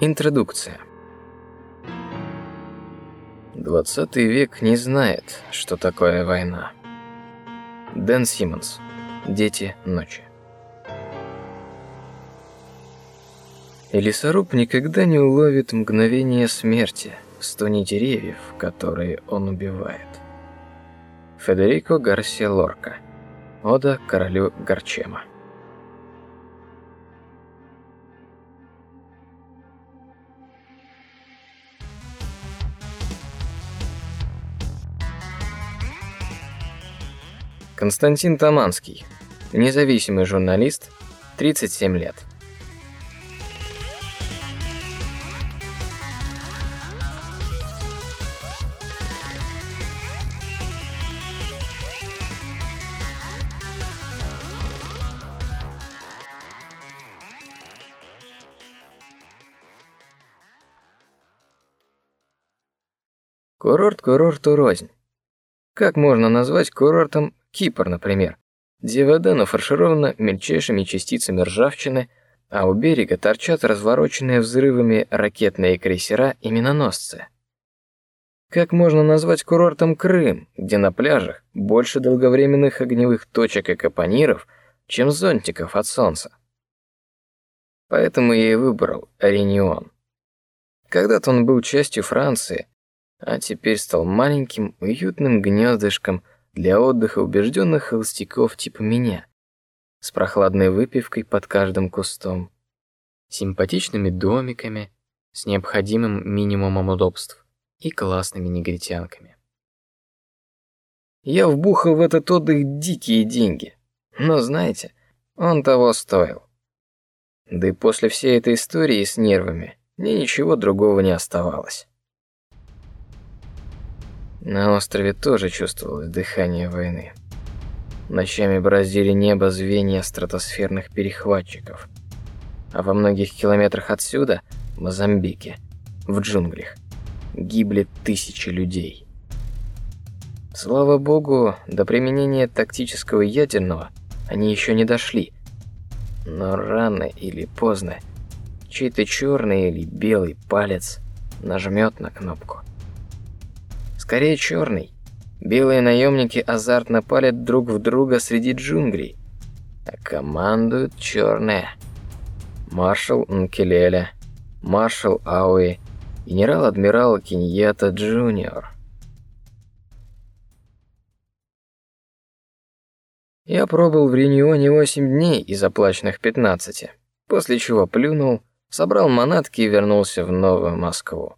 Интродукция. Двадцатый век не знает, что такое война. Дэн Симмонс. Дети ночи. И лесоруб никогда не уловит мгновение смерти с тони деревьев, которые он убивает. Федерико Гарсия Лорка. Ода королю Гарчема. Константин Таманский. Независимый журналист. 37 лет. Курорт курорту рознь. Как можно назвать курортом Кипр, например, где вода нафарширована мельчайшими частицами ржавчины, а у берега торчат развороченные взрывами ракетные крейсера и миноносцы. Как можно назвать курортом Крым, где на пляжах больше долговременных огневых точек и капониров, чем зонтиков от солнца? Поэтому я и выбрал Ренион. Когда-то он был частью Франции, а теперь стал маленьким уютным гнездышком для отдыха убежденных холостяков типа меня, с прохладной выпивкой под каждым кустом, симпатичными домиками, с необходимым минимумом удобств и классными негритянками. Я вбухал в этот отдых дикие деньги, но знаете, он того стоил. Да и после всей этой истории с нервами мне ничего другого не оставалось. На острове тоже чувствовалось дыхание войны. Ночами бороздили небо звенья стратосферных перехватчиков. А во многих километрах отсюда, в Мозамбике, в джунглях, гибли тысячи людей. Слава богу, до применения тактического ядерного они еще не дошли. Но рано или поздно чей-то черный или белый палец нажмет на кнопку. Скорее черный. Белые наемники азартно палят друг в друга среди джунглей, а командуют черные. Маршал Нкелеля, маршал Ауи, генерал-адмирал Киньета Джуниор. Я пробыл в Ренионе восемь дней из оплаченных пятнадцати, после чего плюнул, собрал манатки и вернулся в Новую Москву.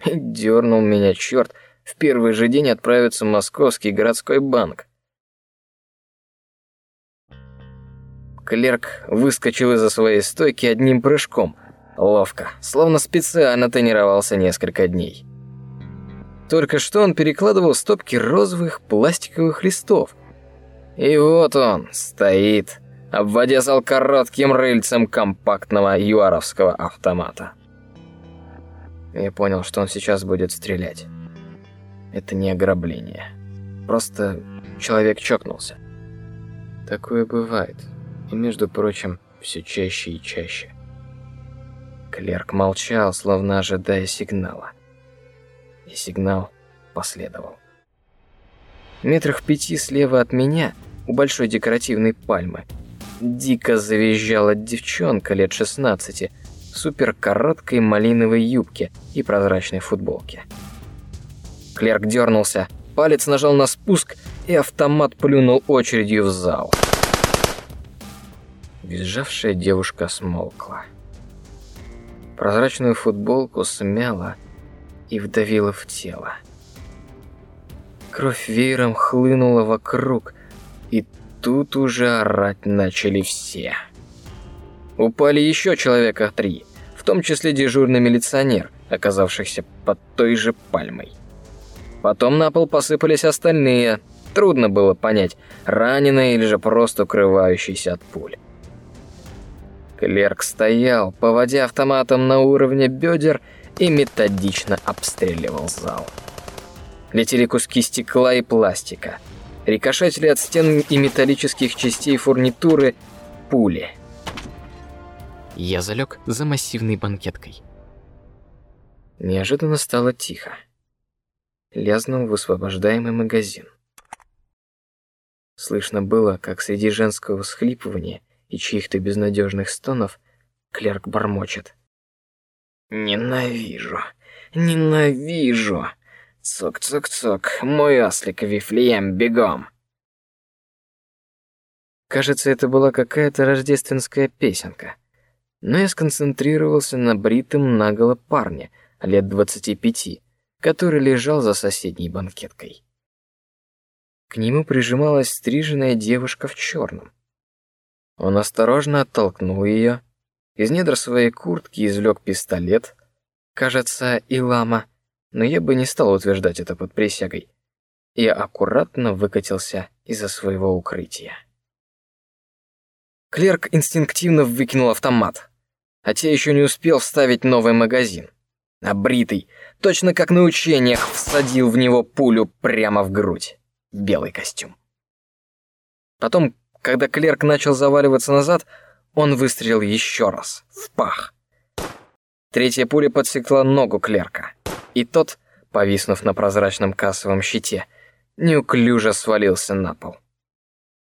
И дернул меня черт, в первый же день отправиться в Московский городской банк. Клерк выскочил из-за своей стойки одним прыжком, ловко, словно специально тренировался несколько дней. Только что он перекладывал стопки розовых пластиковых листов. И вот он стоит, обводя зал коротким рыльцем компактного юаровского автомата. Я понял, что он сейчас будет стрелять. Это не ограбление. Просто человек чокнулся. Такое бывает. И, между прочим, все чаще и чаще. Клерк молчал, словно ожидая сигнала. И сигнал последовал. Метрах пяти слева от меня, у большой декоративной пальмы, дико завизжала девчонка лет 16 в суперкороткой малиновой юбке и прозрачной футболке. Клерк дернулся, палец нажал на спуск, и автомат плюнул очередью в зал. Визжавшая девушка смолкла. Прозрачную футболку смяла и вдавила в тело. Кровь веером хлынула вокруг, и тут уже орать начали все. Упали еще человека три, в том числе дежурный милиционер, оказавшийся под той же пальмой. Потом на пол посыпались остальные. Трудно было понять, раненые или же просто укрывающиеся от пуль. Клерк стоял, поводя автоматом на уровне бедер и методично обстреливал зал. Летели куски стекла и пластика, рикошетили от стен и металлических частей фурнитуры пули. Я залег за массивной банкеткой. Неожиданно стало тихо. Лязнул высвобождаемый магазин. Слышно было, как среди женского всхлипывания и чьих-то безнадежных стонов клерк бормочет: "Ненавижу, ненавижу! Цок-цок-цок, мой ослик Вифлеем, бегом!" Кажется, это была какая-то рождественская песенка, но я сконцентрировался на бритом наголо парне лет двадцати пяти, который лежал за соседней банкеткой. К нему прижималась стриженная девушка в черном. Он осторожно оттолкнул ее, из недр своей куртки извлек пистолет, кажется, и лама, но я бы не стал утверждать это под присягой, и аккуратно выкатился из-за своего укрытия. Клерк инстинктивно выкинул автомат, хотя еще не успел вставить новый магазин. А бритый, точно как на учениях, всадил в него пулю прямо в грудь белый костюм. Потом, когда клерк начал заваливаться назад, он выстрелил еще раз в пах. Третья пуля подсекла ногу клерка, и тот, повиснув на прозрачном кассовом щите, неуклюже свалился на пол.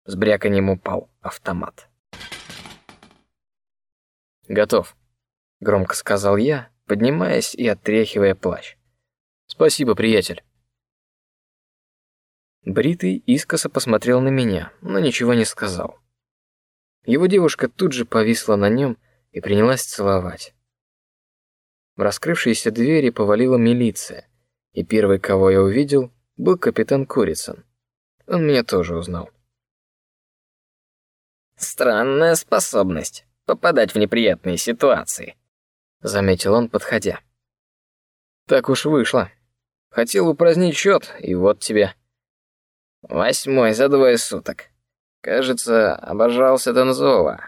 С бряканьем упал автомат. Готов, громко сказал я, поднимаясь и отряхивая плащ. Спасибо, приятель. Бритый искоса посмотрел на меня, но ничего не сказал. Его девушка тут же повисла на нем и принялась целовать. В раскрывшиеся двери повалила милиция, и первый, кого я увидел, был капитан Курицын. Он меня тоже узнал. Странная способность попадать в неприятные ситуации, заметил он, подходя. Так уж вышло. Хотел упразднить счет, и вот тебе. Восьмой за двое суток. Кажется, обожался Тензола.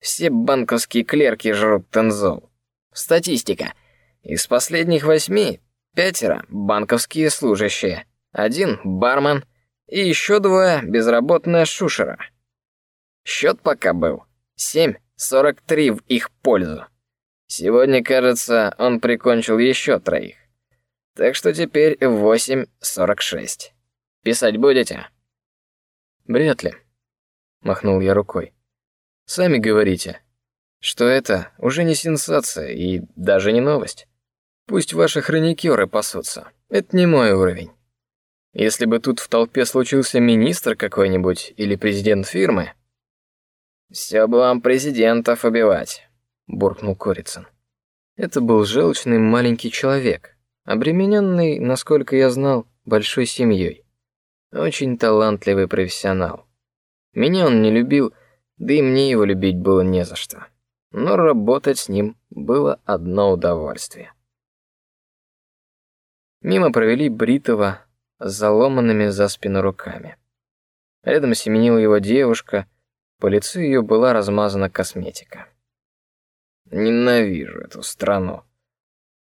Все банковские клерки жрут Тензол. Статистика. Из последних восьми пятеро банковские служащие, один бармен и еще двое безработная шушера. Счет пока был семь сорок три в их пользу. Сегодня, кажется, он прикончил еще троих. Так что теперь восемь сорок шесть. Писать будете? Вряд ли. Махнул я рукой. Сами говорите, что это уже не сенсация и даже не новость. Пусть ваши хроникеры пасутся. Это не мой уровень. Если бы тут в толпе случился министр какой-нибудь или президент фирмы, все бы вам президентов убивать, буркнул Корицын. Это был желчный маленький человек, обремененный, насколько я знал, большой семьей. Очень талантливый профессионал. Меня он не любил, да и мне его любить было не за что. Но работать с ним было одно удовольствие. Мимо провели бритого с заломанными за спину руками. Рядом семенила его девушка, по лицу ее была размазана косметика. Ненавижу эту страну,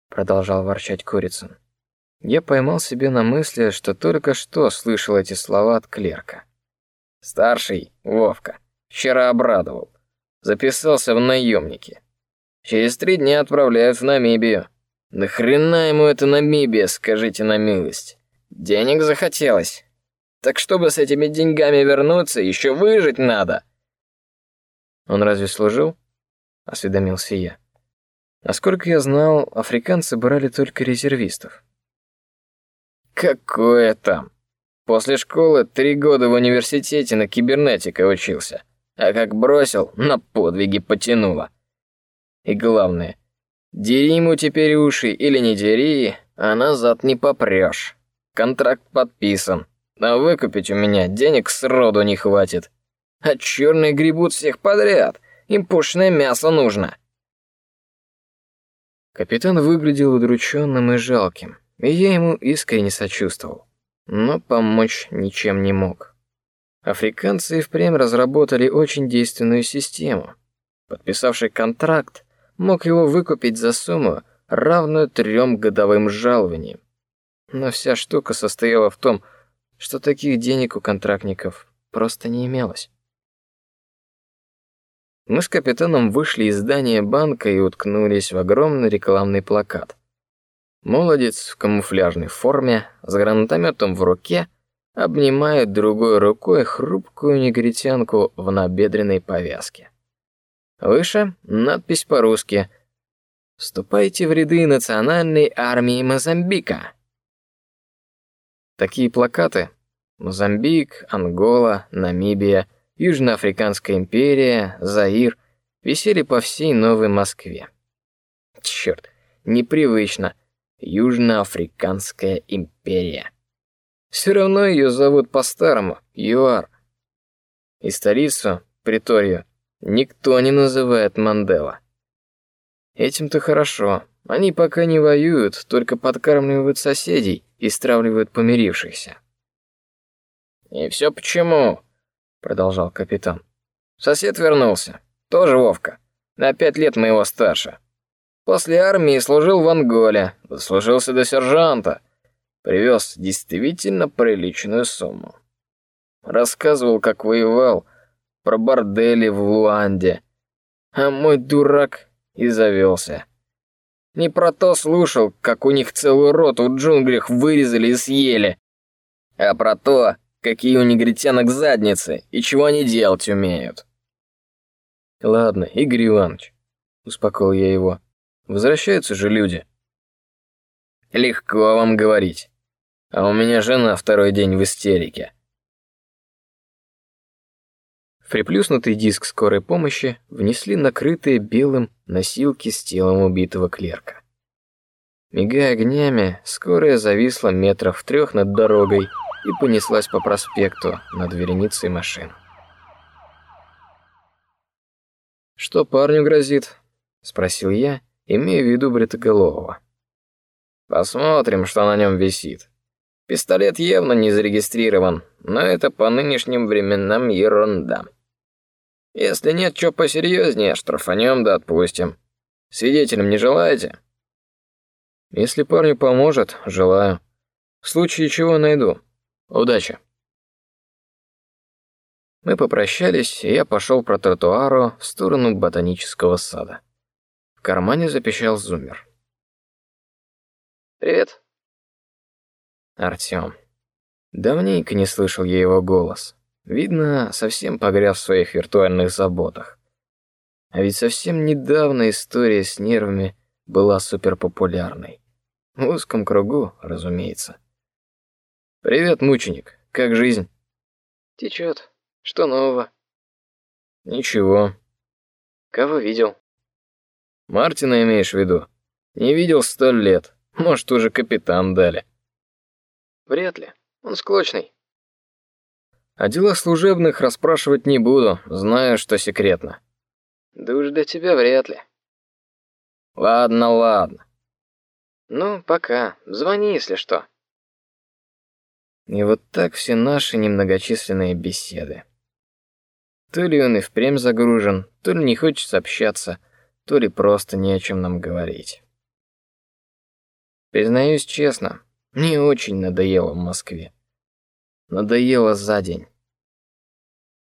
продолжал ворчать Курицын. Я поймал себя на мысли, что только что слышал эти слова от клерка. Старший, Вовка, вчера обрадовал. Записался в наемники. Через три дня отправляют в Намибию. На хрена ему это Намибия, скажите на милость. Денег захотелось. Так чтобы с этими деньгами вернуться, еще выжить надо. Он разве служил? Осведомился я. Насколько я знал, африканцы брали только резервистов. Какое там? После школы три года в университете на кибернетика учился, а как бросил, на подвиги потянуло. И главное, дери ему теперь уши или не дери, а назад не попрешь. Контракт подписан, а выкупить у меня денег сроду не хватит. А черные гребут всех подряд, им пушное мясо нужно. Капитан выглядел удрученным и жалким и я ему искренне сочувствовал, но помочь ничем не мог. Африканцы впрямь разработали очень действенную систему. Подписавший контракт мог его выкупить за сумму, равную трем годовым жалованиям. Но вся штука состояла в том, что таких денег у контрактников просто не имелось. Мы с капитаном вышли из здания банка и уткнулись в огромный рекламный плакат, Молодец в камуфляжной форме, с гранатометом в руке, обнимает другой рукой хрупкую негритянку в набедренной повязке. Выше надпись по-русски «Вступайте в ряды национальной армии Мозамбика». Такие плакаты Мозамбик, Ангола, Намибия, Южноафриканская империя, Заир висели по всей Новой Москве. Черт, непривычно. Южноафриканская империя. Все равно ее зовут по-старому, ЮАР. И столицу, Приторию, никто не называет Мандела. Этим-то хорошо. Они пока не воюют, только подкармливают соседей и стравливают помирившихся. И все почему? Продолжал капитан. Сосед вернулся, тоже Вовка, на пять лет моего старше. После армии служил в Анголе, дослужился до сержанта, привез действительно приличную сумму. Рассказывал, как воевал, про бордели в Луанде, а мой дурак и завелся. Не про то слушал, как у них целую роту в джунглях вырезали и съели, а про то, какие у негритянок задницы и чего они делать умеют. Ладно, Игорь Иванович, успокоил я его. Возвращаются же люди. Легко вам говорить. А у меня жена второй день в истерике. В приплюснутый диск скорой помощи внесли накрытые белым носилки с телом убитого клерка. Мигая огнями, скорая зависла метров в трех над дорогой и понеслась по проспекту над вереницей машин. Что парню грозит? – спросил я, имея в виду бритоголового. Посмотрим, что на нем висит. Пистолет явно не зарегистрирован, но это по нынешним временам ерунда. Если нет чего посерьезнее, штрафанем да отпустим. Свидетелем не желаете? Если парню поможет, желаю. В случае чего найду. Удачи. Мы попрощались, и я пошел по тротуару в сторону ботанического сада кармане запищал зумер. «Привет». Артем. Давненько не слышал я его голос. Видно, совсем погряз в своих виртуальных заботах. А ведь совсем недавно история с нервами была суперпопулярной. В узком кругу, разумеется. «Привет, мученик. Как жизнь?» «Течет. Что нового?» «Ничего». «Кого видел?» Мартина имеешь в виду? Не видел сто лет. Может, уже капитан дали. Вряд ли. Он склочный. О делах служебных расспрашивать не буду, знаю, что секретно. Да уж для тебя вряд ли. Ладно, ладно. Ну, пока. Звони, если что. И вот так все наши немногочисленные беседы. То ли он и впрямь загружен, то ли не хочет общаться — то ли просто не о чем нам говорить. Признаюсь честно, мне очень надоело в Москве. Надоело за день.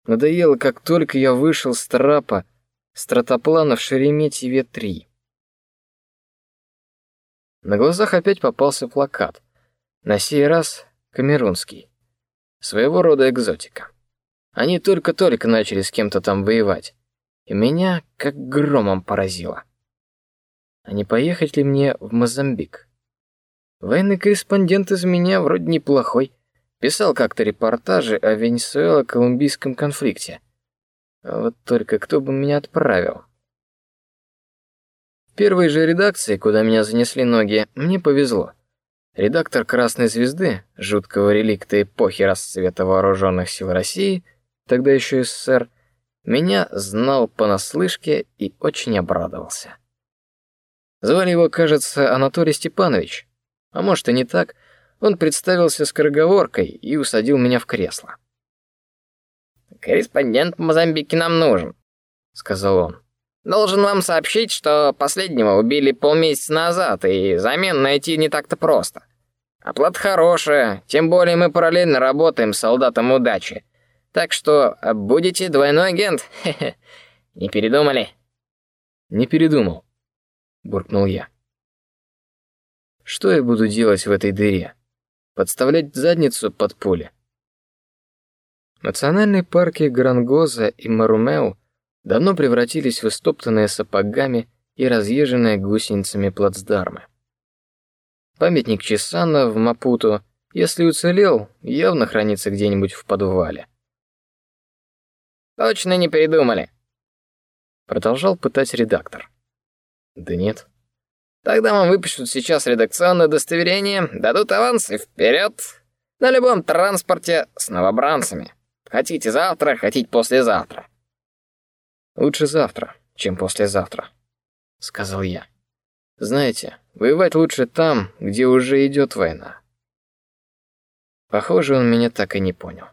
Надоело, как только я вышел с трапа стратоплана в Шереметьеве-3. На глазах опять попался плакат. На сей раз камерунский. Своего рода экзотика. Они только-только начали с кем-то там воевать и меня как громом поразило. А не поехать ли мне в Мозамбик? Военный корреспондент из меня вроде неплохой. Писал как-то репортажи о Венесуэло-колумбийском конфликте. А вот только кто бы меня отправил? В первой же редакции, куда меня занесли ноги, мне повезло. Редактор Красной звезды, жуткого реликта эпохи расцвета вооруженных сил России, тогда еще СССР, меня знал понаслышке и очень обрадовался. Звали его, кажется, Анатолий Степанович, а может и не так. Он представился скороговоркой и усадил меня в кресло. Корреспондент в Мозамбике нам нужен, сказал он. Должен вам сообщить, что последнего убили полмесяца назад, и замен найти не так-то просто. Оплата хорошая, тем более мы параллельно работаем с солдатом удачи. Так что а будете двойной агент. Не передумали? Не передумал, буркнул я. Что я буду делать в этой дыре? Подставлять задницу под пули? Национальные парки Грангоза и Марумеу давно превратились в истоптанные сапогами и разъезженные гусеницами плацдармы. Памятник Чесана в Мапуту, если уцелел, явно хранится где-нибудь в подвале. Точно не передумали. Продолжал пытать редактор. Да нет. Тогда вам выпишут сейчас редакционное удостоверение, дадут аванс и вперед. На любом транспорте с новобранцами. Хотите завтра, хотите послезавтра. Лучше завтра, чем послезавтра, сказал я. Знаете, воевать лучше там, где уже идет война. Похоже, он меня так и не понял.